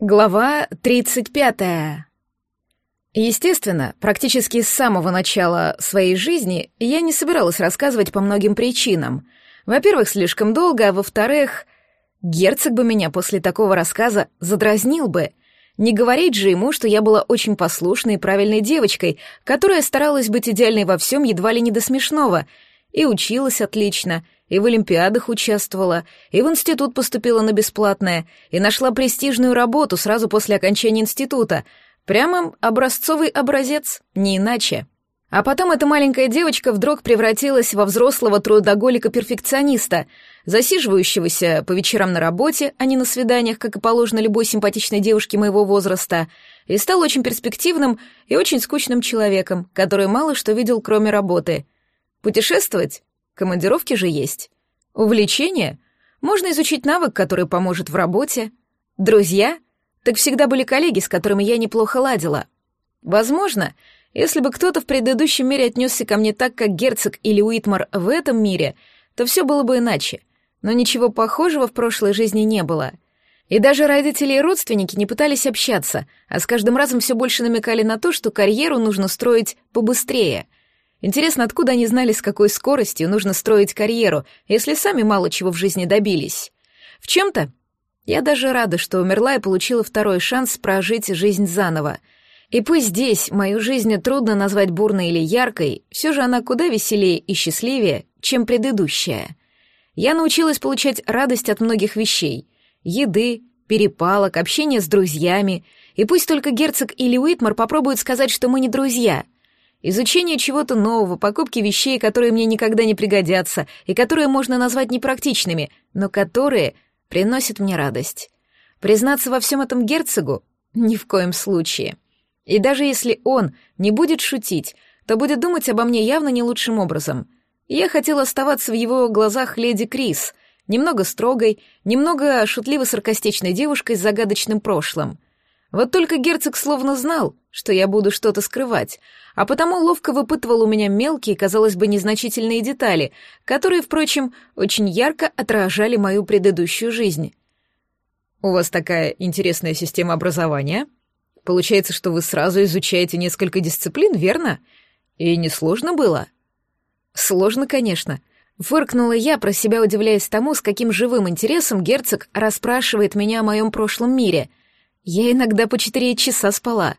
Глава 35. Естественно, практически с самого начала своей жизни я не собиралась рассказывать по многим причинам. Во-первых, слишком долго, а во-вторых, герцог бы меня после такого рассказа задразнил бы. Не говорить же ему, что я была очень послушной и правильной девочкой, которая старалась быть идеальной во всем едва ли не до смешного, и училась отлично — и в олимпиадах участвовала, и в институт поступила на бесплатное, и нашла престижную работу сразу после окончания института. Прямо образцовый образец, не иначе. А потом эта маленькая девочка вдруг превратилась во взрослого трудоголика-перфекциониста, засиживающегося по вечерам на работе, а не на свиданиях, как и положено любой симпатичной девушке моего возраста, и стал очень перспективным и очень скучным человеком, который мало что видел, кроме работы. Путешествовать? Командировки же есть. Увлечение? Можно изучить навык, который поможет в работе. Друзья? Так всегда были коллеги, с которыми я неплохо ладила. Возможно, если бы кто-то в предыдущем мире отнесся ко мне так, как герцог или Уитмар в этом мире, то все было бы иначе. Но ничего похожего в прошлой жизни не было. И даже родители и родственники не пытались общаться, а с каждым разом все больше намекали на то, что карьеру нужно строить побыстрее — Интересно, откуда они знали, с какой скоростью нужно строить карьеру, если сами мало чего в жизни добились? В чем-то я даже рада, что умерла и получила второй шанс прожить жизнь заново. И пусть здесь мою жизнь трудно назвать бурной или яркой, все же она куда веселее и счастливее, чем предыдущая. Я научилась получать радость от многих вещей — еды, перепалок, общения с друзьями, и пусть только герцог или Уитмар попробуют сказать, что мы не друзья — Изучение чего-то нового, покупки вещей, которые мне никогда не пригодятся и которые можно назвать непрактичными, но которые приносят мне радость. Признаться во всем этом герцогу? Ни в коем случае. И даже если он не будет шутить, то будет думать обо мне явно не лучшим образом. Я хотела оставаться в его глазах леди Крис, немного строгой, немного шутливо-саркастичной девушкой с загадочным прошлым — вот только герцог словно знал, что я буду что-то скрывать, а потому ловко выпытывал у меня мелкие, казалось бы, незначительные детали, которые, впрочем, очень ярко отражали мою предыдущую жизнь. «У вас такая интересная система образования. Получается, что вы сразу изучаете несколько дисциплин, верно? И несложно было?» «Сложно, конечно», Фыркнула я, про себя удивляясь тому, с каким живым интересом герцог расспрашивает меня о моем прошлом мире. Я иногда по четыре часа спала.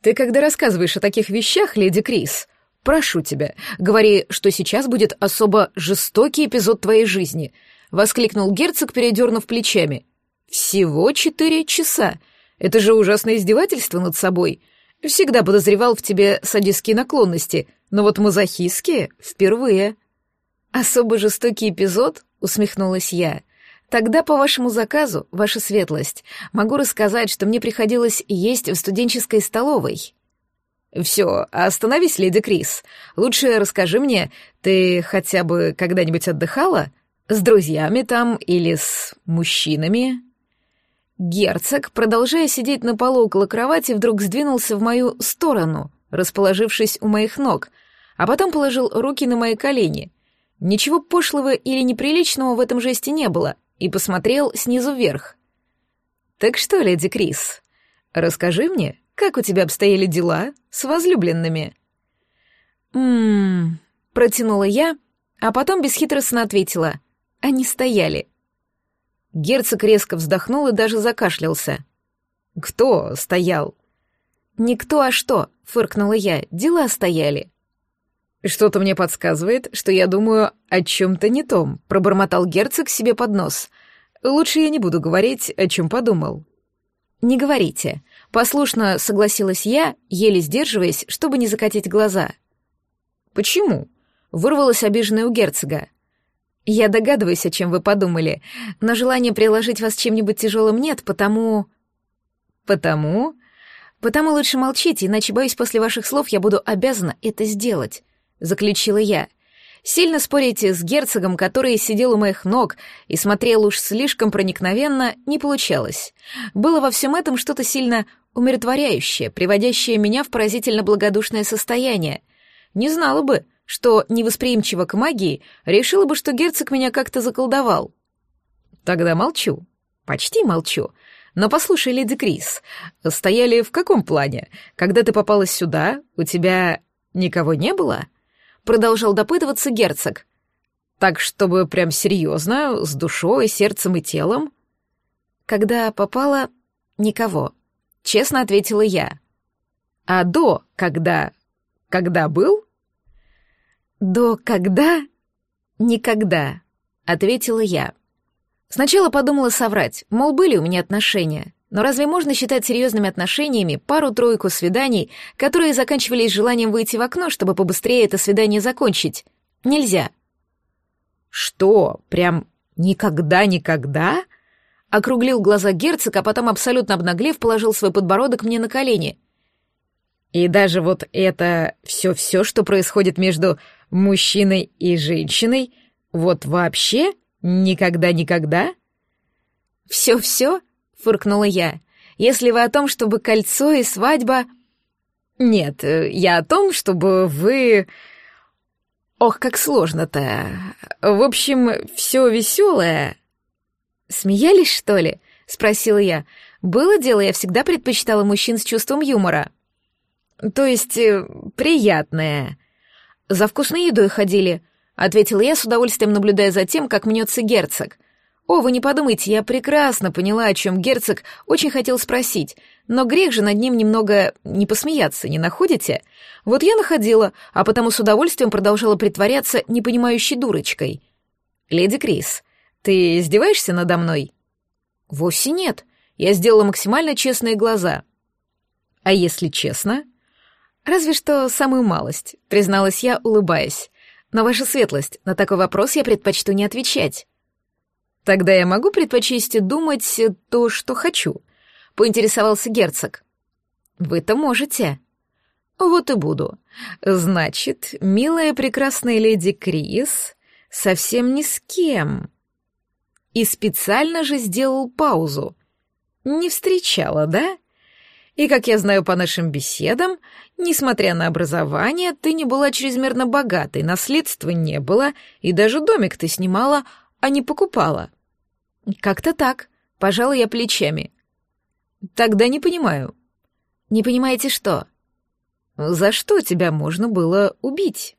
Ты когда рассказываешь о таких вещах, леди Крис, прошу тебя, говори, что сейчас будет особо жестокий эпизод твоей жизни, воскликнул герцог, передернув плечами. Всего четыре часа. Это же ужасное издевательство над собой. Всегда подозревал в тебе садистские наклонности, но вот мазохистские впервые. Особо жестокий эпизод, усмехнулась я. Тогда по вашему заказу, ваша светлость, могу рассказать, что мне приходилось есть в студенческой столовой. Все, остановись, леди Крис. Лучше расскажи мне, ты хотя бы когда-нибудь отдыхала? С друзьями там или с мужчинами? Герцог, продолжая сидеть на полу около кровати, вдруг сдвинулся в мою сторону, расположившись у моих ног, а потом положил руки на мои колени. Ничего пошлого или неприличного в этом жесте не было, и посмотрел снизу вверх. «Так что, леди Крис, расскажи мне, как у тебя обстояли дела с возлюбленными?» «Ммм...» — протянула я, а потом бесхитростно ответила. «Они стояли». Герцог резко вздохнул и даже закашлялся. «Кто стоял?» «Никто, а что?» — фыркнула я. «Дела стояли». «Что-то мне подсказывает, что я думаю о чем-то не том», — пробормотал герцог себе под нос. «Лучше я не буду говорить, о чем подумал». «Не говорите». Послушно согласилась я, еле сдерживаясь, чтобы не закатить глаза. «Почему?» — вырвалась обиженная у герцога. «Я догадываюсь, о чем вы подумали, но желания приложить вас чем-нибудь тяжелым нет, потому...» «Потому?» «Потому лучше молчите, иначе, боюсь, после ваших слов я буду обязана это сделать заключила я. Сильно спорить с герцогом, который сидел у моих ног и смотрел уж слишком проникновенно, не получалось. Было во всем этом что-то сильно умиротворяющее, приводящее меня в поразительно благодушное состояние. Не знала бы, что невосприимчиво к магии, решила бы, что герцог меня как-то заколдовал. Тогда молчу. Почти молчу. Но послушай, леди Крис, стояли в каком плане? Когда ты попала сюда, у тебя никого не было? Продолжал допытываться герцог. Так, чтобы прям серьезно, с душой, сердцем и телом? Когда попала, никого. Честно ответила я. А до, когда... Когда был? До когда? Никогда, ответила я. Сначала подумала соврать, мол, были у меня отношения. Но разве можно считать серьезными отношениями пару-тройку свиданий, которые заканчивались желанием выйти в окно, чтобы побыстрее это свидание закончить? Нельзя. Что, прям никогда-никогда? Округлил глаза герцог, а потом, абсолютно обнаглев, положил свой подбородок мне на колени. И даже вот это все-все, что происходит между мужчиной и женщиной, вот вообще никогда-никогда? Все-все, фыркнула я. Если вы о том, чтобы кольцо и свадьба... Нет, я о том, чтобы вы... Ох, как сложно-то. В общем, все веселое. Смеялись, что ли? Спросила я. Было дело, я всегда предпочитала мужчин с чувством юмора. То есть э, приятное. За вкусной едой ходили, ответила я с удовольствием, наблюдая за тем, как мнется герцог. О, вы не подумайте, я прекрасно поняла, о чем герцог очень хотел спросить, но грех же над ним немного не посмеяться, не находите? Вот я находила, а потому с удовольствием продолжала притворяться непонимающей дурочкой. Леди Крис, ты издеваешься надо мной? Вовсе нет. Я сделала максимально честные глаза. А если честно? «Разве что самую малость», — призналась я, улыбаясь. «Но ваша светлость, на такой вопрос я предпочту не отвечать». «Тогда я могу предпочесть думать то, что хочу», — поинтересовался герцог. «Вы-то можете». «Вот и буду. Значит, милая прекрасная леди Крис совсем ни с кем». И специально же сделал паузу. «Не встречала, да?» И, как я знаю по нашим беседам, несмотря на образование, ты не была чрезмерно богатой, наследства не было, и даже домик ты снимала, а не покупала. Как-то так, пожалуй, я плечами. Тогда не понимаю. Не понимаете что? За что тебя можно было убить?